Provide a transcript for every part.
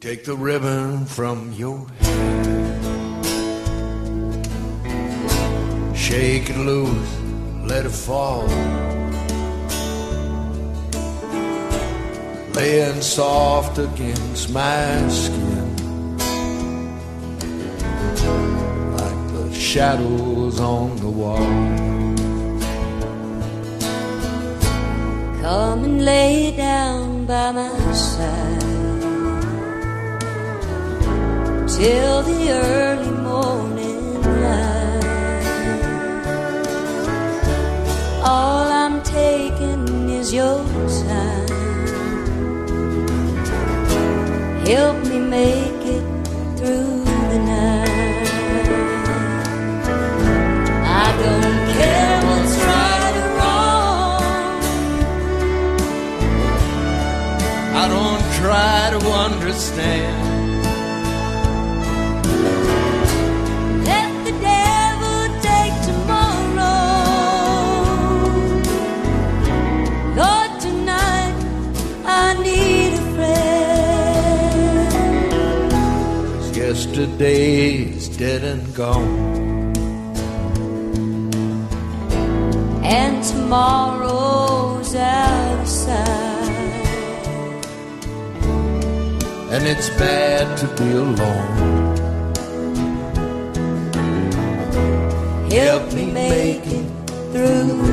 Take the ribbon from your hair. Shake it loose, let it fall. Laying soft against my skin. Like the shadows on the wall. Come and lay down by my side till the early morning light. All I'm taking is your time. Help me make it through the night. I don't care what's right or wrong. I don't try to understand. Yesterday is dead and gone. And tomorrow's out of sight. And it's bad to be alone. Help me make it through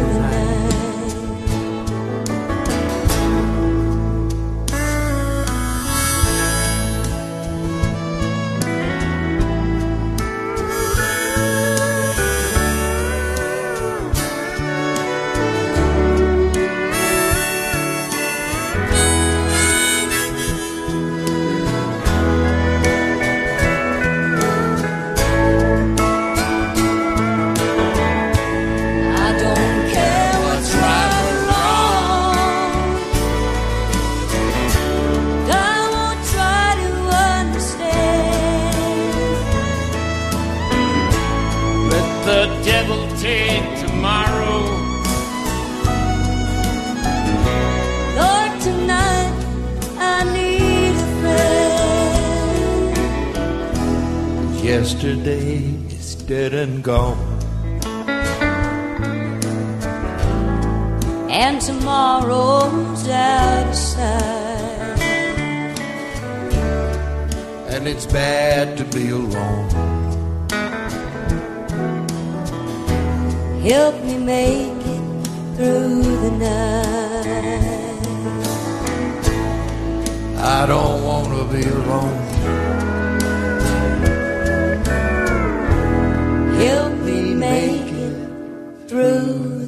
devil take tomorrow. Lord, tonight I need a friend. Yesterday is dead and gone. And tomorrow's out of sight. And it's bad to be alone. Help me make it through the night. I don't want to be alone. Help me make it through the night.